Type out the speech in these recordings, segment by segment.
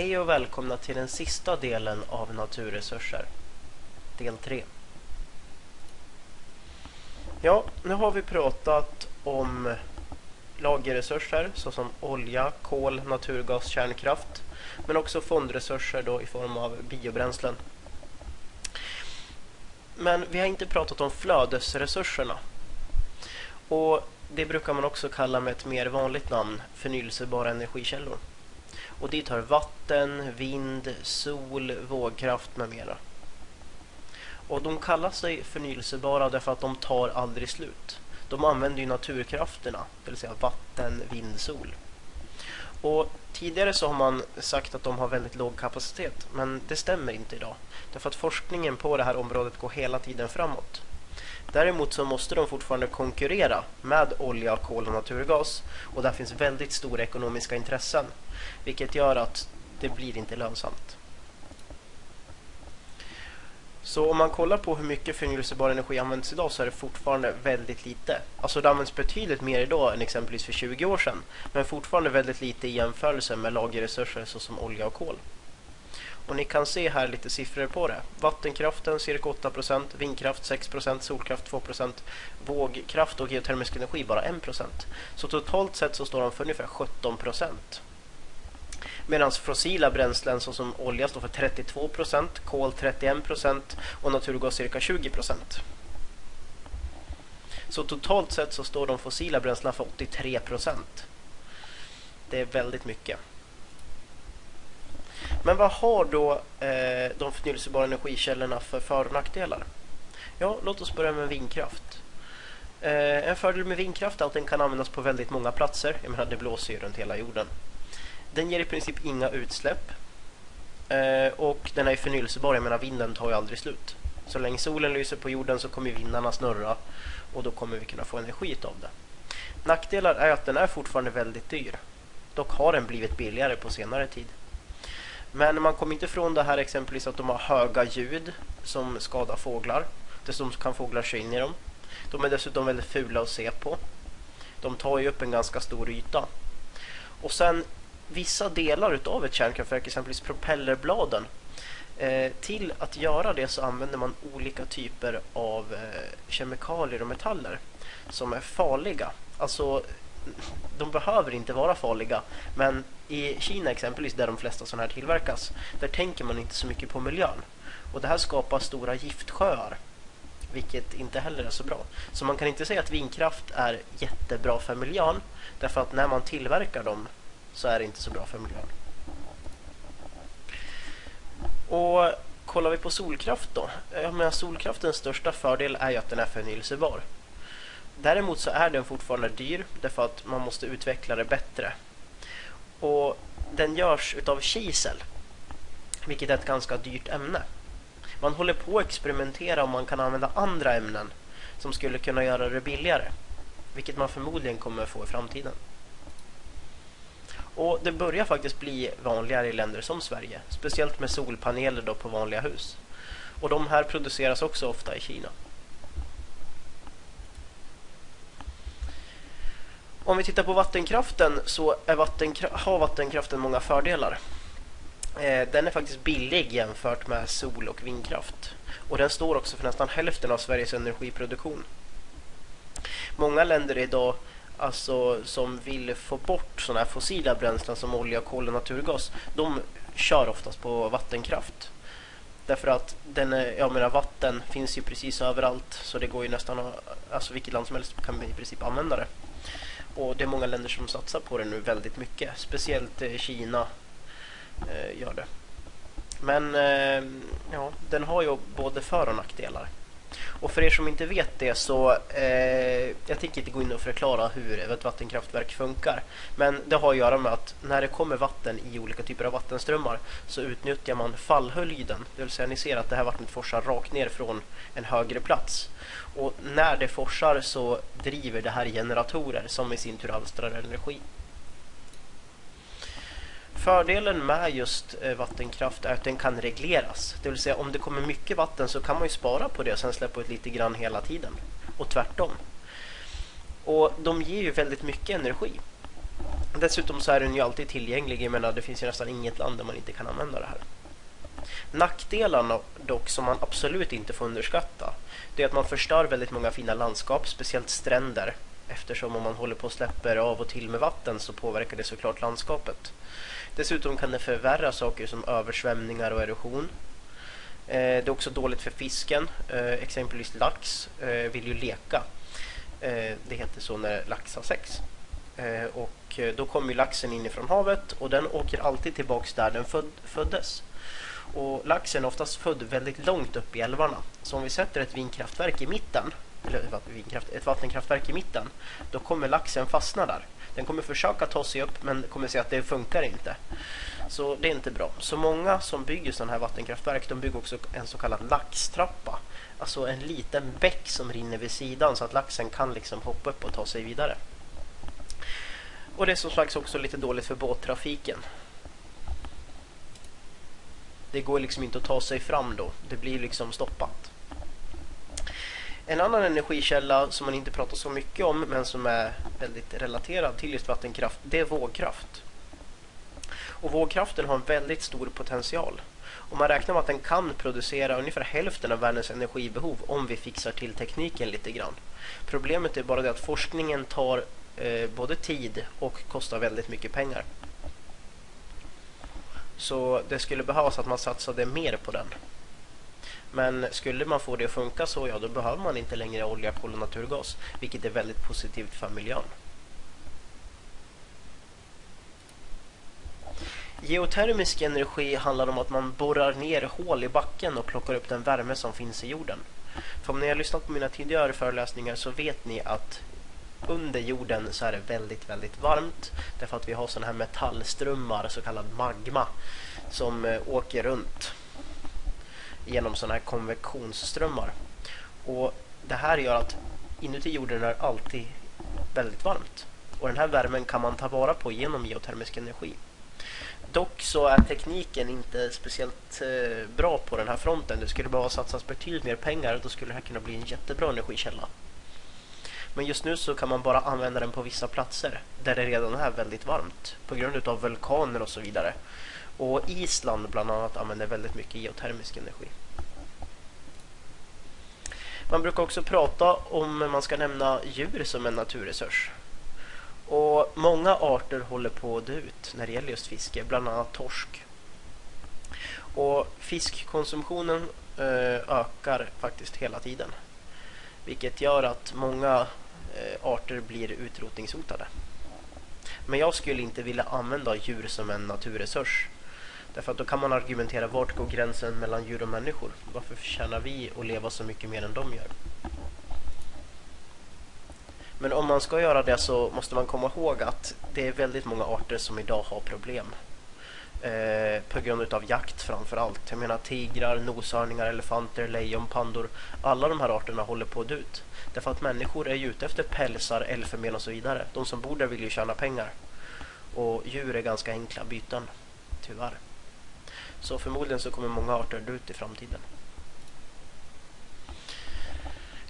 Hej och välkomna till den sista delen av naturresurser. Del 3. Ja, nu har vi pratat om lagerresurser såsom olja, kol, naturgas, kärnkraft. Men också fondresurser då i form av biobränslen. Men vi har inte pratat om flödesresurserna. Och det brukar man också kalla med ett mer vanligt namn, förnyelsebara energikällor. Och dit hör vatten, vind, sol, vågkraft med mera. Och de kallar sig förnyelsebara därför att de tar aldrig slut. De använder ju naturkrafterna, det vill säga vatten, vind, sol. Och tidigare så har man sagt att de har väldigt låg kapacitet, men det stämmer inte idag. Därför att forskningen på det här området går hela tiden framåt. Däremot så måste de fortfarande konkurrera med olja, kol och naturgas. Och där finns väldigt stora ekonomiska intressen. Vilket gör att det blir inte lönsamt. Så om man kollar på hur mycket förnyelsebar energi används idag så är det fortfarande väldigt lite. Alltså det används betydligt mer idag än exempelvis för 20 år sedan. Men fortfarande väldigt lite i jämförelse med lagerresurser såsom olja och kol. Och ni kan se här lite siffror på det. Vattenkraften cirka 8%, vindkraft 6%, solkraft 2%, vågkraft och geotermisk energi bara 1%. Så totalt sett så står de för ungefär 17%. Medan fossila bränslen såsom olja står för 32%, kol 31% och naturgas cirka 20%. Så totalt sett så står de fossila bränslena för 83%. Det är väldigt mycket. Men vad har då eh, de förnyelsebara energikällorna för för och nackdelar? Ja, låt oss börja med vindkraft. Eh, en fördel med vindkraft är att den kan användas på väldigt många platser. Jag menar, det blåser ju runt hela jorden. Den ger i princip inga utsläpp. Eh, och den är förnyelsebar. Jag menar, vinden tar ju aldrig slut. Så länge solen lyser på jorden så kommer vindarna snurra och då kommer vi kunna få energi av det. Nackdelar är att den är fortfarande väldigt dyr. Dock har den blivit billigare på senare tid. Men man kommer inte ifrån det här exempelvis att de har höga ljud som skadar fåglar. Dessutom kan fåglar se in i dem. De är dessutom väldigt fula att se på. De tar ju upp en ganska stor yta. Och sen vissa delar utav ett kärnkraftverk, exempelvis propellerbladen. Eh, till att göra det så använder man olika typer av eh, kemikalier och metaller som är farliga. Alltså de behöver inte vara farliga. Men i Kina exempelvis, där de flesta sådana här tillverkas, där tänker man inte så mycket på miljön. Och det här skapar stora giftsjöar, vilket inte heller är så bra. Så man kan inte säga att vindkraft är jättebra för miljön, därför att när man tillverkar dem så är det inte så bra för miljön. Och kollar vi på solkraft då? Jag menar, solkraftens största fördel är ju att den är förnyelsebar. Däremot så är den fortfarande dyr därför att man måste utveckla det bättre. Och den görs utav kisel, vilket är ett ganska dyrt ämne. Man håller på att experimentera om man kan använda andra ämnen som skulle kunna göra det billigare, vilket man förmodligen kommer få i framtiden. Och det börjar faktiskt bli vanligare i länder som Sverige, speciellt med solpaneler då på vanliga hus. Och de här produceras också ofta i Kina. Om vi tittar på vattenkraften så vattenkra har vattenkraften många fördelar. Eh, den är faktiskt billig jämfört med sol- och vindkraft. Och den står också för nästan hälften av Sveriges energiproduktion. Många länder idag alltså, som vill få bort sådana här fossila bränslen som olja, kol och naturgas, de kör oftast på vattenkraft. Därför att den, jag menar, vatten finns ju precis överallt så det går ju nästan, alltså vilket land som helst kan i princip använda det. Och det är många länder som satsar på det nu väldigt mycket. Speciellt eh, Kina eh, gör det. Men eh, ja, den har ju både för- och nackdelar. Och för er som inte vet det så eh, jag tänker inte gå in och förklara hur ett vattenkraftverk funkar. Men det har att göra med att när det kommer vatten i olika typer av vattenströmmar så utnyttjar man fallhöjden. Det vill säga ni ser att det här vattnet forsar rakt ner från en högre plats. Och när det forsar så driver det här generatorer som i sin tur alstrar energi. Fördelen med just eh, vattenkraft är att den kan regleras. Det vill säga om det kommer mycket vatten så kan man ju spara på det och sen släppa ut lite grann hela tiden. Och tvärtom. Och de ger ju väldigt mycket energi. Dessutom så är den ju alltid tillgänglig. Jag menar, det finns ju nästan inget land där man inte kan använda det här. Nackdelarna dock som man absolut inte får underskatta det är att man förstör väldigt många fina landskap, speciellt stränder. Eftersom om man håller på och släpper av och till med vatten så påverkar det såklart landskapet. Dessutom kan det förvärra saker som översvämningar och erosion. Eh, det är också dåligt för fisken. Eh, exempelvis lax eh, vill ju leka. Eh, det heter så när lax har sex. Eh, och eh, då kommer laxen inifrån havet och den åker alltid tillbaks där den föddes. Och laxen är oftast född väldigt långt upp i älvarna. Så om vi sätter ett vindkraftverk i mitten, eller ett vattenkraftverk i mitten, då kommer laxen fastna där. Den kommer försöka ta sig upp men kommer se att det funkar inte. Så det är inte bra. Så många som bygger sådana här vattenkraftverk de bygger också en så kallad laxtrappa. Alltså en liten bäck som rinner vid sidan så att laxen kan liksom hoppa upp och ta sig vidare. Och det är som sagt också lite dåligt för båttrafiken. Det går liksom inte att ta sig fram då. Det blir liksom stoppat. En annan energikälla som man inte pratar så mycket om men som är väldigt relaterad till just vattenkraft, det är vågkraft. Och vågkraften har en väldigt stor potential. Och man räknar med att den kan producera ungefär hälften av världens energibehov om vi fixar till tekniken lite grann. Problemet är bara det att forskningen tar eh, både tid och kostar väldigt mycket pengar. Så det skulle behövas att man satsade mer på den. Men skulle man få det att funka så, ja då behöver man inte längre olja, kol och naturgas. Vilket är väldigt positivt för miljön. Geotermisk energi handlar om att man borrar ner hål i backen och plockar upp den värme som finns i jorden. För om ni har lyssnat på mina tidigare föreläsningar så vet ni att under jorden så är det väldigt, väldigt varmt. Därför att vi har sådana här metallströmmar, så kallad magma, som eh, åker runt genom sådana här konvektionsströmmar. Och det här gör att inuti jorden är alltid väldigt varmt. Och den här värmen kan man ta vara på genom geotermisk energi. Dock så är tekniken inte speciellt eh, bra på den här fronten. Det skulle behöva satsas betydligt mer pengar. Då skulle det här kunna bli en jättebra energikälla. Men just nu så kan man bara använda den på vissa platser där det redan är väldigt varmt på grund av vulkaner och så vidare. Och Island bland annat använder väldigt mycket geotermisk energi. Man brukar också prata om man ska nämna djur som en naturresurs. Och många arter håller på att dö ut när det gäller just fiske, bland annat torsk. Och fiskkonsumtionen eh, ökar faktiskt hela tiden. Vilket gör att många eh, arter blir utrotningshotade. Men jag skulle inte vilja använda djur som en naturresurs. Därför att då kan man argumentera vart går gränsen mellan djur och människor? Varför förtjänar vi att leva så mycket mer än de gör? Men om man ska göra det så måste man komma ihåg att det är väldigt många arter som idag har problem. Eh, på grund av jakt framför allt. Jag menar tigrar, noshörningar, elefanter, lejon, pandor. Alla de här arterna håller på att dö ut. Därför att människor är ju ute efter pälsar, elfenben och så vidare. De som bor där vill ju tjäna pengar. Och djur är ganska enkla byten, tyvärr. Så förmodligen så kommer många arter dö ut i framtiden.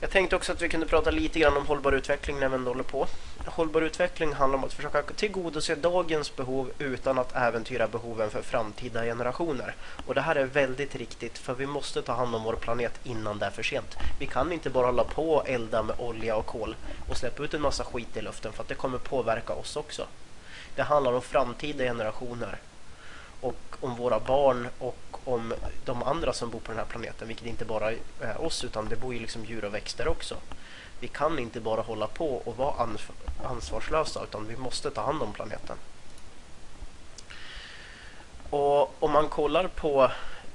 Jag tänkte också att vi kunde prata lite grann om hållbar utveckling när vi ändå håller på. Hållbar utveckling handlar om att försöka tillgodose dagens behov utan att äventyra behoven för framtida generationer. Och det här är väldigt riktigt för vi måste ta hand om vår planet innan det är för sent. Vi kan inte bara hålla på och elda med olja och kol och släppa ut en massa skit i luften för att det kommer påverka oss också. Det handlar om framtida generationer och om våra barn och om de andra som bor på den här planeten, vilket inte bara är oss utan det bor ju liksom djur och växter också. Vi kan inte bara hålla på och vara ansvarslösa utan vi måste ta hand om planeten. Och om man kollar på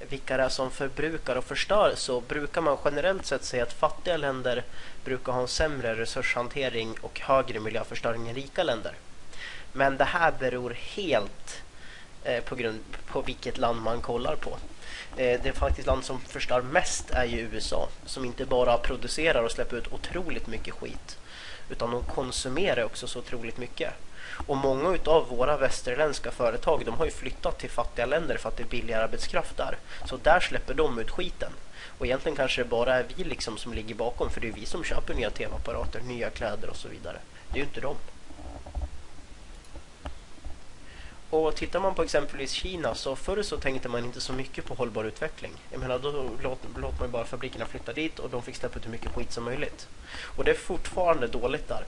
vilka det är som förbrukar och förstör så brukar man generellt sett säga att fattiga länder brukar ha en sämre resurshantering och högre miljöförstöring än rika länder. Men det här beror helt Eh, på grund på vilket land man kollar på. Eh, det faktiskt land som förstör mest är ju USA som inte bara producerar och släpper ut otroligt mycket skit utan de konsumerar också så otroligt mycket. Och många av våra västerländska företag de har ju flyttat till fattiga länder för att det är billigare arbetskraft där. Så där släpper de ut skiten. Och egentligen kanske det bara är vi liksom som ligger bakom för det är vi som köper nya tv-apparater, nya kläder och så vidare. Det är ju inte de. Och tittar man på exempelvis Kina så förr så tänkte man inte så mycket på hållbar utveckling. Jag menar då låt, låt man bara fabrikerna flytta dit och de fick släppa ut hur mycket skit som möjligt. Och det är fortfarande dåligt där.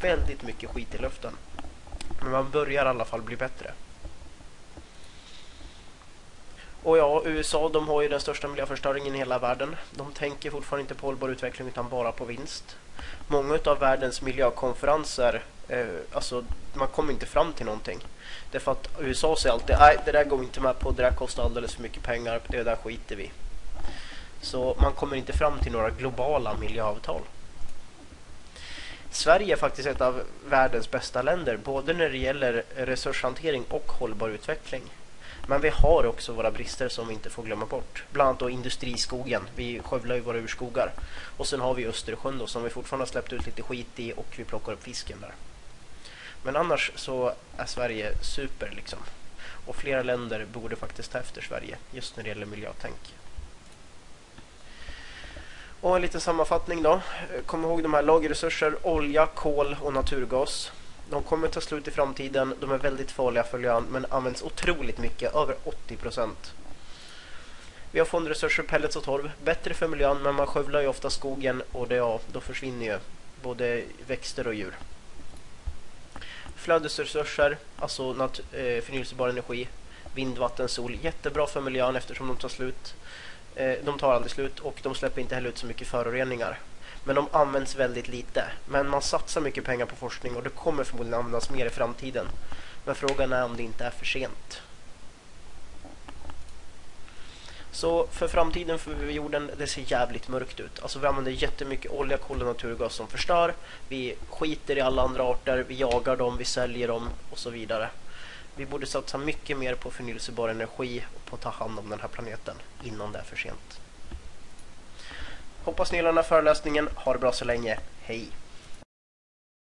Väldigt mycket skit i luften. Men man börjar i alla fall bli bättre. Och ja, USA de har ju den största miljöförstöringen i hela världen. De tänker fortfarande inte på hållbar utveckling utan bara på vinst. Många av världens miljökonferenser, eh, alltså man kommer inte fram till någonting. Därför att USA säger alltid, nej det där går vi inte med på, det där kostar alldeles för mycket pengar, det där skiter vi. Så man kommer inte fram till några globala miljöavtal. Sverige är faktiskt ett av världens bästa länder, både när det gäller resurshantering och hållbar utveckling. Men vi har också våra brister som vi inte får glömma bort. Bland annat då industriskogen. Vi skövlar ju våra urskogar. Och sen har vi Östersjön då, som vi fortfarande har släppt ut lite skit i och vi plockar upp fisken där. Men annars så är Sverige super liksom. Och flera länder borde faktiskt ta efter Sverige just när det gäller miljötänk. Och en liten sammanfattning då. Kom ihåg de här lagerresurser, olja, kol och naturgas. De kommer ta slut i framtiden. De är väldigt farliga för miljön men används otroligt mycket, över 80 procent. Vi har fondresurser, pellets och torv. Bättre för miljön men man skövlar ju ofta skogen och det, ja, då försvinner ju både växter och djur. Flödesresurser, alltså nat- eh, förnyelsebar energi, vind, vatten, sol. Jättebra för miljön eftersom de tar slut. Eh, de tar aldrig slut och de släpper inte heller ut så mycket föroreningar. Men de används väldigt lite. Men man satsar mycket pengar på forskning och det kommer förmodligen användas mer i framtiden. Men frågan är om det inte är för sent. Så för framtiden för jorden, det ser jävligt mörkt ut. Alltså vi använder jättemycket olja, kol och naturgas som förstör. Vi skiter i alla andra arter, vi jagar dem, vi säljer dem och så vidare. Vi borde satsa mycket mer på förnyelsebar energi och på att ta hand om den här planeten innan det är för sent. Hoppas ni gillar den här föreläsningen. Ha det bra så länge. Hej!